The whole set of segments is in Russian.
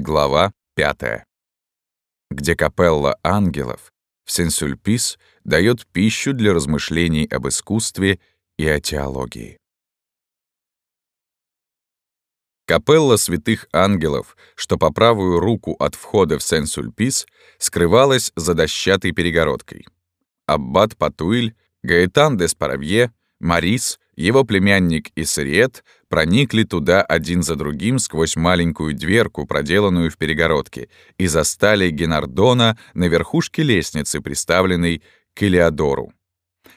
Глава 5. Где капелла ангелов в Сенсюльпис дает пищу для размышлений об искусстве и о теологии. Капелла святых ангелов, что по правую руку от входа в Сен-Сульпис, скрывалась за дощатой перегородкой. Аббат Патуиль, Гаэтан де Спаравье, Марис, его племянник Исриет проникли туда один за другим сквозь маленькую дверку, проделанную в перегородке, и застали Генардона на верхушке лестницы, приставленной к Элеодору.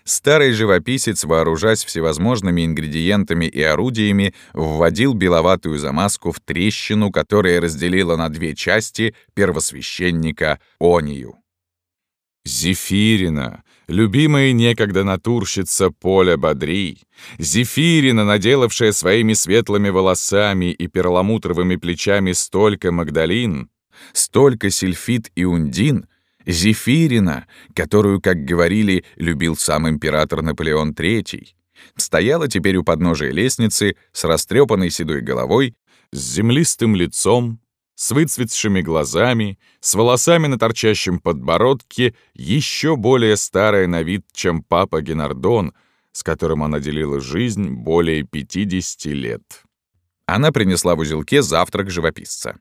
Старый живописец, вооружаясь всевозможными ингредиентами и орудиями, вводил беловатую замазку в трещину, которая разделила на две части первосвященника Онию. Зефирина, любимая некогда натурщица Поля Бодри, Зефирина, наделавшая своими светлыми волосами и перламутровыми плечами столько Магдалин, столько сильфит и ундин, Зефирина, которую, как говорили, любил сам император Наполеон III, стояла теперь у подножия лестницы с растрепанной седой головой, с землистым лицом, с выцветшими глазами, с волосами на торчащем подбородке, еще более старая на вид, чем папа Генардон, с которым она делила жизнь более 50 лет. Она принесла в узелке завтрак живописца.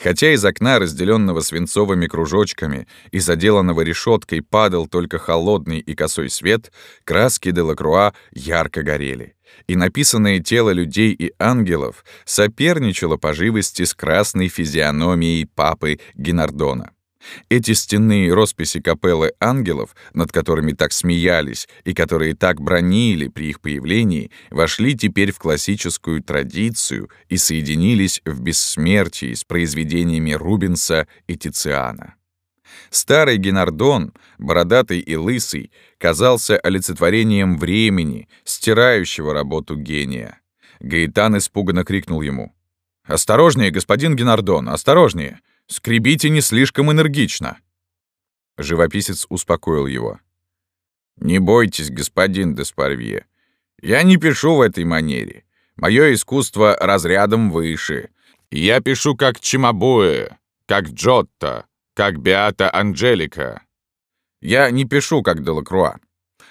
Хотя из окна, разделенного свинцовыми кружочками и заделанного решеткой, падал только холодный и косой свет, краски Делакруа ярко горели, и написанное тело людей и ангелов соперничало по живости с красной физиономией папы Генардона. Эти стенные росписи капеллы ангелов, над которыми так смеялись и которые так бронили при их появлении, вошли теперь в классическую традицию и соединились в бессмертии с произведениями Рубенса и Тициана. Старый Генардон, бородатый и лысый, казался олицетворением времени, стирающего работу гения. Гаитан испуганно крикнул ему. «Осторожнее, господин Генардон, осторожнее! Скребите не слишком энергично». Живописец успокоил его. «Не бойтесь, господин Деспарвье. Я не пишу в этой манере. Мое искусство разрядом выше. Я пишу как Чимабуэ, как Джотто, как Беата Анджелика. Я не пишу как Делакруа.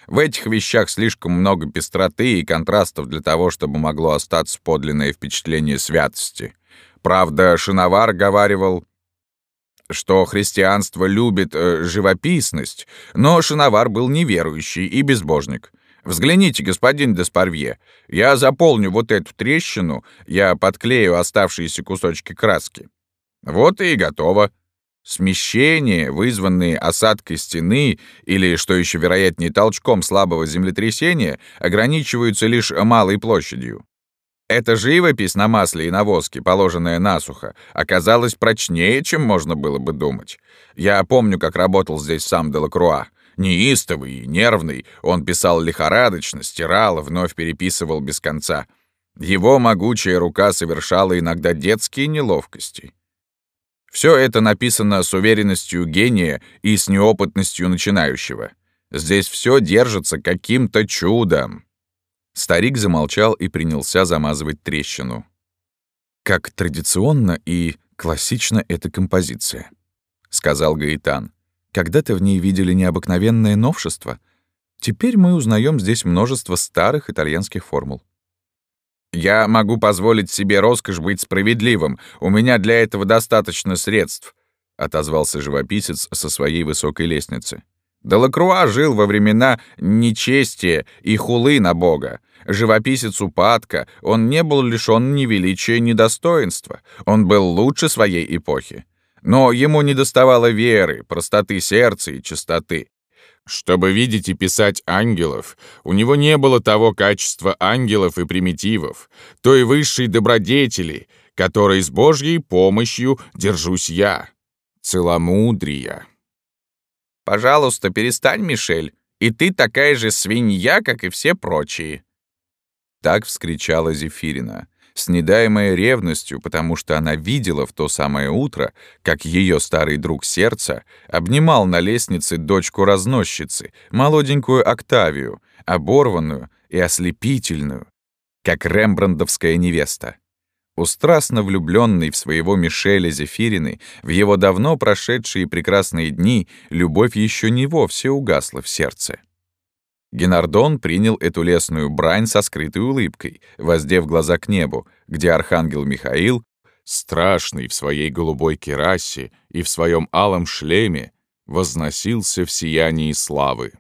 В этих вещах слишком много пестроты и контрастов для того, чтобы могло остаться подлинное впечатление святости. Правда, Шиновар говаривал, что христианство любит э, живописность, но Шиновар был неверующий и безбожник. Взгляните, господин Деспарвье, я заполню вот эту трещину, я подклею оставшиеся кусочки краски. Вот и готово. Смещения, вызванные осадкой стены или, что еще вероятнее, толчком слабого землетрясения, ограничиваются лишь малой площадью. Эта живопись на масле и на воске, положенная насухо, оказалась прочнее, чем можно было бы думать. Я помню, как работал здесь сам Делакруа. Неистовый и нервный, он писал лихорадочно, стирал, вновь переписывал без конца. Его могучая рука совершала иногда детские неловкости. Все это написано с уверенностью гения и с неопытностью начинающего. Здесь все держится каким-то чудом. Старик замолчал и принялся замазывать трещину. «Как традиционно и классична эта композиция», — сказал Гаитан. «Когда-то в ней видели необыкновенное новшество. Теперь мы узнаем здесь множество старых итальянских формул». «Я могу позволить себе роскошь быть справедливым. У меня для этого достаточно средств», — отозвался живописец со своей высокой лестницы. Делакруа жил во времена нечестия и хулы на Бога. Живописец упадка, он не был лишён ни величия, ни достоинства. Он был лучше своей эпохи. Но ему не доставало веры, простоты сердца и чистоты. Чтобы видеть и писать ангелов, у него не было того качества ангелов и примитивов, той высшей добродетели, которой с Божьей помощью держусь я. Целомудрия. «Пожалуйста, перестань, Мишель, и ты такая же свинья, как и все прочие». Так вскричала Зефирина, снедаемая ревностью, потому что она видела в то самое утро, как ее старый друг сердца обнимал на лестнице дочку разносчицы, молоденькую Октавию, оборванную и ослепительную, как рембрандовская невеста. У страстно влюбленной в своего Мишеля Зефирины, в его давно прошедшие прекрасные дни, любовь еще не вовсе угасла в сердце. Генардон принял эту лесную брань со скрытой улыбкой, воздев глаза к небу, где архангел Михаил, страшный в своей голубой керасе и в своем алом шлеме, возносился в сиянии славы.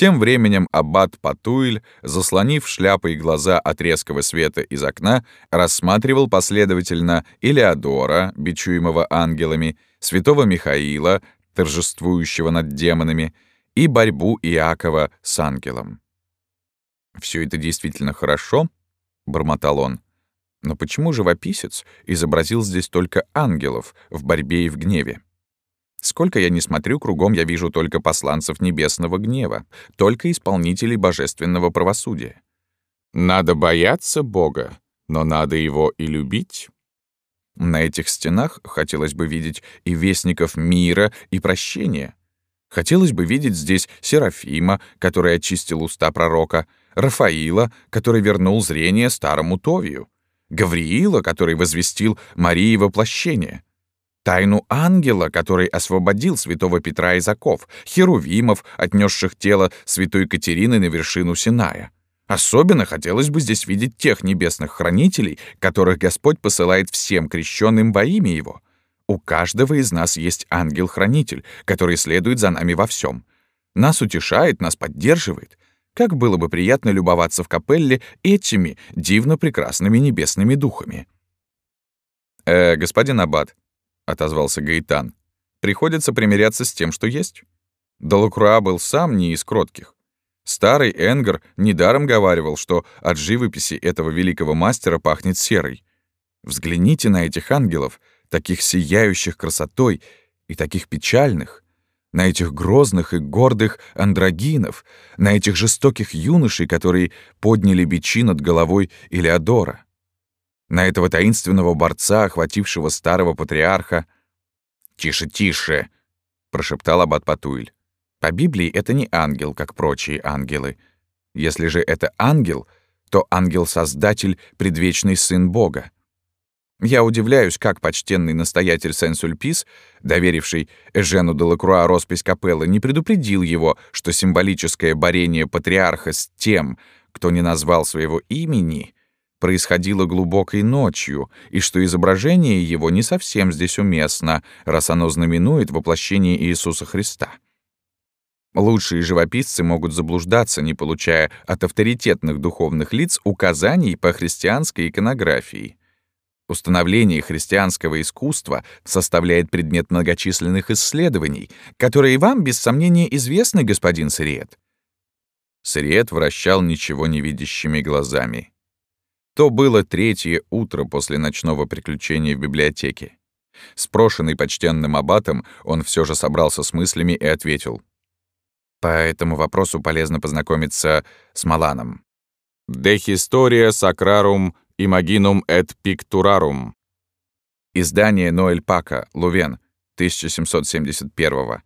Тем временем аббат Патуиль, заслонив шляпой глаза от резкого света из окна, рассматривал последовательно Илеодора, бичуемого ангелами, святого Михаила, торжествующего над демонами, и борьбу Иакова с ангелом. «Все это действительно хорошо», — бормотал он. «Но почему живописец изобразил здесь только ангелов в борьбе и в гневе?» Сколько я не смотрю, кругом я вижу только посланцев небесного гнева, только исполнителей божественного правосудия. Надо бояться Бога, но надо его и любить. На этих стенах хотелось бы видеть и вестников мира, и прощения. Хотелось бы видеть здесь Серафима, который очистил уста пророка, Рафаила, который вернул зрение старому Товию, Гавриила, который возвестил Марии воплощение — Тайну ангела, который освободил святого Петра из оков, херувимов, отнесших тело святой Катерины на вершину Синая. Особенно хотелось бы здесь видеть тех небесных хранителей, которых Господь посылает всем крещенным во имя Его. У каждого из нас есть ангел-хранитель, который следует за нами во всем. Нас утешает, нас поддерживает. Как было бы приятно любоваться в капелле этими дивно прекрасными небесными духами. «Э, господин Аббат, отозвался Гаитан. «Приходится примиряться с тем, что есть». Далакруа был сам не из кротких. Старый Энгар недаром говаривал, что от живописи этого великого мастера пахнет серой. Взгляните на этих ангелов, таких сияющих красотой и таких печальных, на этих грозных и гордых андрогинов, на этих жестоких юношей, которые подняли бичи над головой Илеодора на этого таинственного борца, охватившего старого патриарха. «Тише, тише!» — прошептал Аббат Патуиль. «По Библии это не ангел, как прочие ангелы. Если же это ангел, то ангел-создатель — предвечный сын Бога. Я удивляюсь, как почтенный настоятель Сен-Сульпис, доверивший Эжену де Лакруа роспись капеллы, не предупредил его, что символическое борение патриарха с тем, кто не назвал своего имени — происходило глубокой ночью, и что изображение его не совсем здесь уместно, раз оно знаменует воплощение Иисуса Христа. Лучшие живописцы могут заблуждаться, не получая от авторитетных духовных лиц указаний по христианской иконографии. Установление христианского искусства составляет предмет многочисленных исследований, которые вам, без сомнения, известны, господин Сириет. Сириет вращал ничего не видящими глазами. То было третье утро после ночного приключения в библиотеке. Спрошенный почтенным аббатом, он все же собрался с мыслями и ответил. «По этому вопросу полезно познакомиться с Маланом». «De historia sacrarum imaginum et picturarum». Издание Ноэль Пака, Лувен, 1771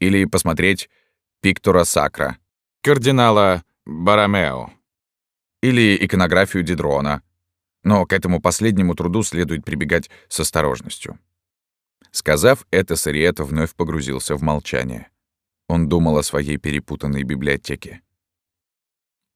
Или посмотреть «Пиктура Сакра» кардинала Барамео или иконографию Дидрона. Но к этому последнему труду следует прибегать с осторожностью. Сказав это, Сариэта вновь погрузился в молчание. Он думал о своей перепутанной библиотеке.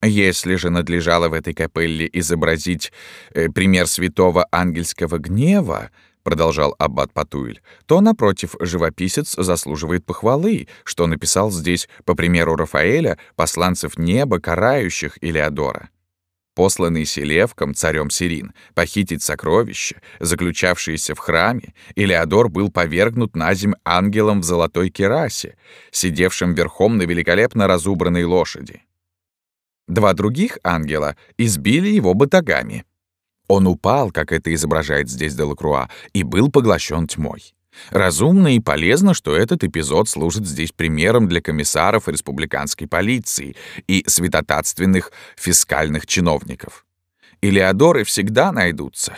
Если же надлежало в этой капелле изобразить э, пример святого ангельского гнева, продолжал аббат Патуиль, то, напротив, живописец заслуживает похвалы, что написал здесь, по примеру Рафаэля, посланцев неба, карающих Илеодора посланный Селевком, царем Сирин, похитить сокровища, заключавшиеся в храме, Илеодор был повергнут на земь ангелом в золотой керасе, сидевшим верхом на великолепно разубранной лошади. Два других ангела избили его батагами. Он упал, как это изображает здесь Делакруа, и был поглощен тьмой. Разумно и полезно, что этот эпизод служит здесь примером для комиссаров республиканской полиции и святотатственных фискальных чиновников. Илеодоры всегда найдутся.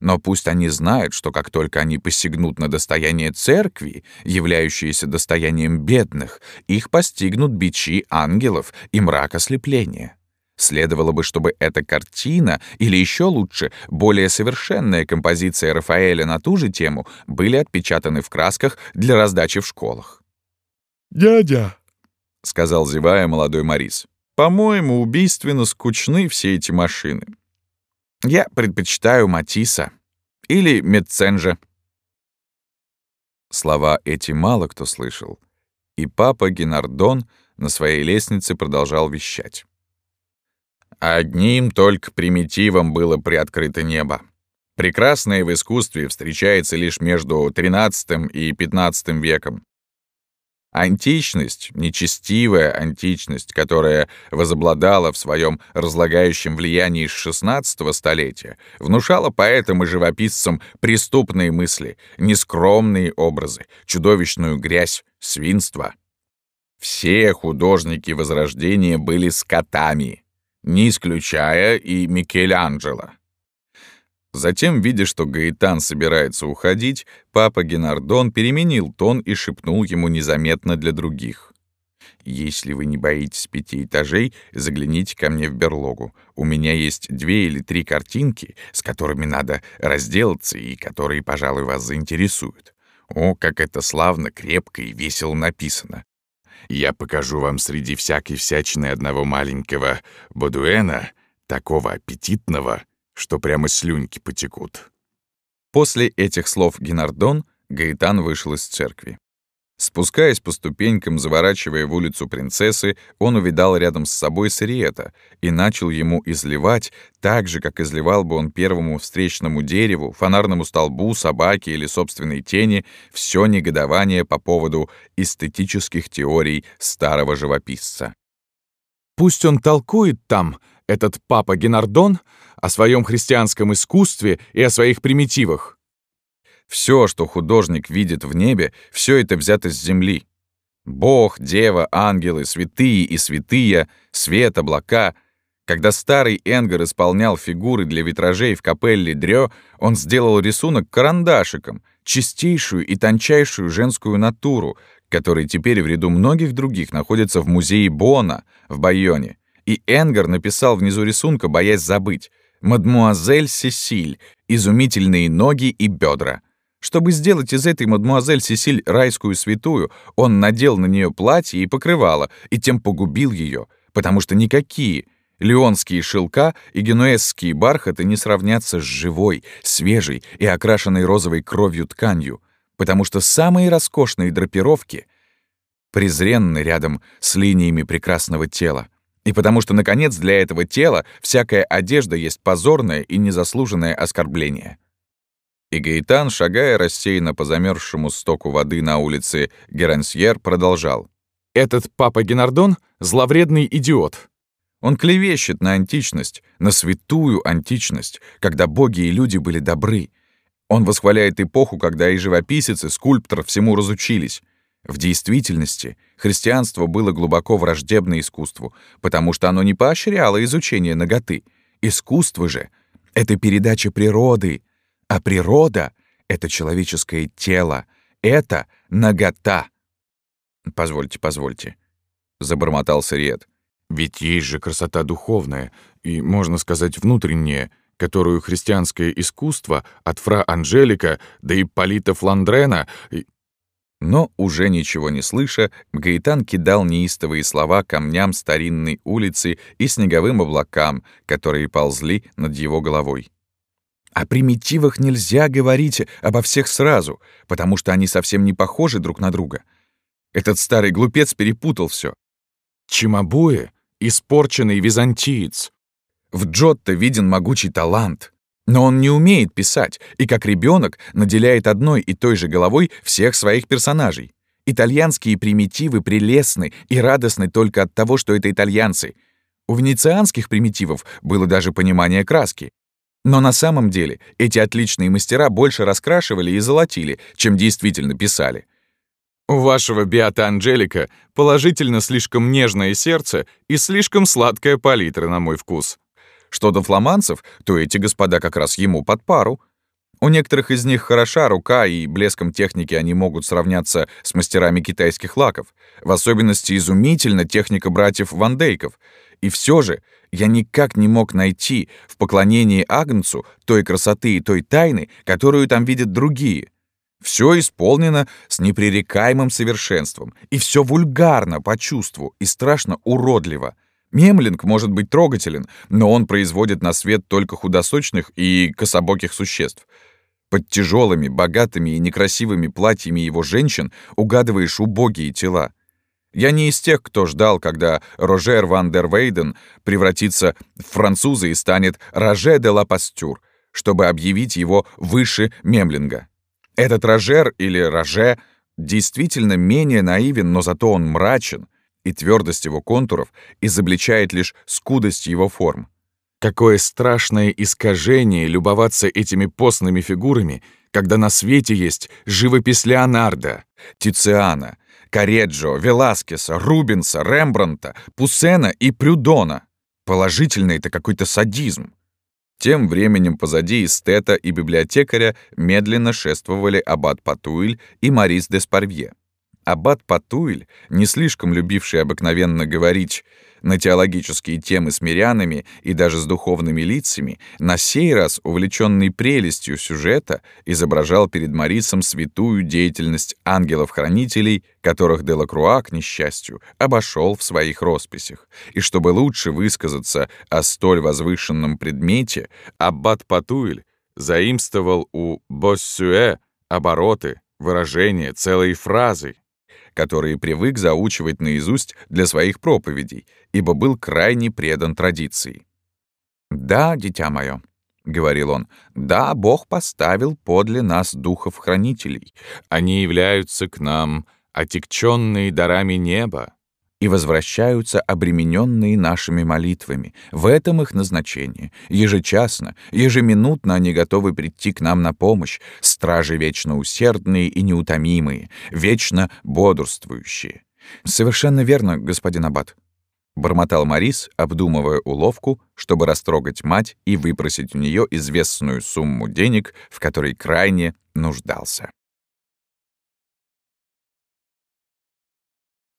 Но пусть они знают, что как только они посягнут на достояние церкви, являющееся достоянием бедных, их постигнут бичи ангелов и мрак ослепления. Следовало бы, чтобы эта картина, или еще лучше, более совершенная композиция Рафаэля на ту же тему, были отпечатаны в красках для раздачи в школах. «Дядя», — сказал, зевая, молодой Морис, — «по-моему, убийственно скучны все эти машины. Я предпочитаю Матисса или Метценжа». Слова эти мало кто слышал, и папа Генардон на своей лестнице продолжал вещать. Одним только примитивом было приоткрыто небо. Прекрасное в искусстве встречается лишь между XIII и XV веком. Античность, нечестивая античность, которая возобладала в своем разлагающем влиянии с XVI столетия, внушала поэтам и живописцам преступные мысли, нескромные образы, чудовищную грязь, свинство. Все художники Возрождения были скотами, не исключая и Микеланджело. Затем, видя, что Гаэтан собирается уходить, папа Генардон переменил тон и шепнул ему незаметно для других. «Если вы не боитесь пяти этажей, загляните ко мне в берлогу. У меня есть две или три картинки, с которыми надо разделаться и которые, пожалуй, вас заинтересуют. О, как это славно, крепко и весело написано. Я покажу вам среди всякой всячины одного маленького Бодуэна, такого аппетитного, что прямо слюнки потекут». После этих слов Генардон Гаэтан вышел из церкви. Спускаясь по ступенькам, заворачивая в улицу принцессы, он увидал рядом с собой Сариета и начал ему изливать, так же, как изливал бы он первому встречному дереву, фонарному столбу, собаке или собственной тени, все негодование по поводу эстетических теорий старого живописца. «Пусть он толкует там, этот папа Генардон, о своем христианском искусстве и о своих примитивах. Все, что художник видит в небе, все это взято с земли. Бог, дева, ангелы, святые и святые, свет, облака. Когда старый Энгер исполнял фигуры для витражей в капелле Дрё, он сделал рисунок карандашиком, чистейшую и тончайшую женскую натуру, который теперь в ряду многих других находится в музее Бона в Байоне. И Энгер написал внизу рисунка, боясь забыть, «Мадмуазель Сесиль, изумительные ноги и бедра». Чтобы сделать из этой мадмуазель Сесиль райскую святую, он надел на нее платье и покрывало, и тем погубил ее, потому что никакие леонские шелка и генуэзские бархаты не сравнятся с живой, свежей и окрашенной розовой кровью тканью, потому что самые роскошные драпировки презренны рядом с линиями прекрасного тела, и потому что, наконец, для этого тела всякая одежда есть позорное и незаслуженное оскорбление. И Гаитан, шагая рассеянно по замерзшему стоку воды на улице Герансьер, продолжал. «Этот папа Генардон — зловредный идиот. Он клевещет на античность, на святую античность, когда боги и люди были добры. Он восхваляет эпоху, когда и живописец, и скульптор всему разучились. В действительности христианство было глубоко враждебно искусству, потому что оно не поощряло изучение ноготы. Искусство же — это передача природы, а природа — это человеческое тело, это нагота. «Позвольте, позвольте», — забормотал Сырет. «Ведь есть же красота духовная и, можно сказать, внутренняя, которую христианское искусство от фра Анжелика до Ипполита Фландрена...» и... Но, уже ничего не слыша, Гаитан кидал неистовые слова камням старинной улицы и снеговым облакам, которые ползли над его головой. О примитивах нельзя говорить обо всех сразу, потому что они совсем не похожи друг на друга. Этот старый глупец перепутал все. Чимабуэ — испорченный византиец. В Джотто виден могучий талант, но он не умеет писать и, как ребенок, наделяет одной и той же головой всех своих персонажей. Итальянские примитивы прелестны и радостны только от того, что это итальянцы. У венецианских примитивов было даже понимание краски. Но на самом деле эти отличные мастера больше раскрашивали и золотили, чем действительно писали. У вашего Биата Анджелика положительно слишком нежное сердце и слишком сладкая палитра, на мой вкус. Что до фламанцев, то эти господа как раз ему под пару. У некоторых из них хороша рука, и блеском техники они могут сравняться с мастерами китайских лаков. В особенности изумительна техника братьев Вандейков. И все же я никак не мог найти в поклонении Агнцу той красоты и той тайны, которую там видят другие. Все исполнено с непререкаемым совершенством, и все вульгарно по чувству и страшно уродливо. Мемлинг может быть трогателен, но он производит на свет только худосочных и кособоких существ. Под тяжелыми, богатыми и некрасивыми платьями его женщин угадываешь убогие тела. Я не из тех, кто ждал, когда Рожер ван дер Вейден превратится в француза и станет Роже де ла Пастюр, чтобы объявить его выше Мемлинга. Этот Рожер или Роже действительно менее наивен, но зато он мрачен, и твердость его контуров изобличает лишь скудость его форм. Какое страшное искажение любоваться этими постными фигурами, когда на свете есть живопись Леонардо, Тициана, Кареджо, Веласкеса, Рубенса, Рембранта, Пуссена и Прюдона. Положительно это какой-то садизм. Тем временем позади эстета и библиотекаря медленно шествовали аббат Патуиль и Марис де Спарвье. Аббат Патуиль, не слишком любивший обыкновенно говорить на теологические темы с мирянами и даже с духовными лицами, на сей раз, увлеченный прелестью сюжета, изображал перед Марисом святую деятельность ангелов-хранителей, которых Делакруа, к несчастью, обошел в своих росписях. И чтобы лучше высказаться о столь возвышенном предмете, аббат Патуиль заимствовал у Боссюэ обороты, выражения, целые фразы, которые привык заучивать наизусть для своих проповедей, ибо был крайне предан традиции. «Да, дитя мое», — говорил он, — «да, Бог поставил подле нас духов-хранителей. Они являются к нам, отекченные дарами неба, и возвращаются обремененные нашими молитвами. В этом их назначение. Ежечасно, ежеминутно они готовы прийти к нам на помощь, стражи вечно усердные и неутомимые, вечно бодрствующие. «Совершенно верно, господин Аббат», — бормотал Морис, обдумывая уловку, чтобы растрогать мать и выпросить у нее известную сумму денег, в которой крайне нуждался.